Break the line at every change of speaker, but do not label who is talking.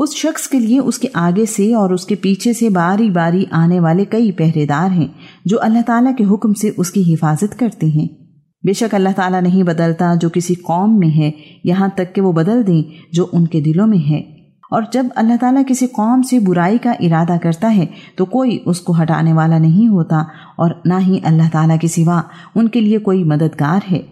उस शख्स के लिए उसके आगे से और उसके पीछे से बारी बारी आने वाले कई पहरेदार हैं, जो अल्लाह ताला के हुक्म से उसकी हिफाजत करते हैं। बेशक अल्लाह ताला नहीं बदलता जो किसी कौम में है, यहाँ तक कि वो बदल दें जो उनके दिलों में है। और जब अल्लाह ताला किसी कौम से बुराई का इरादा करता है तो कोई उसको हटाने वाला नहीं होता, और ना ही अल्लाह ताला के सिवा उनके लिए कोई मददगार है।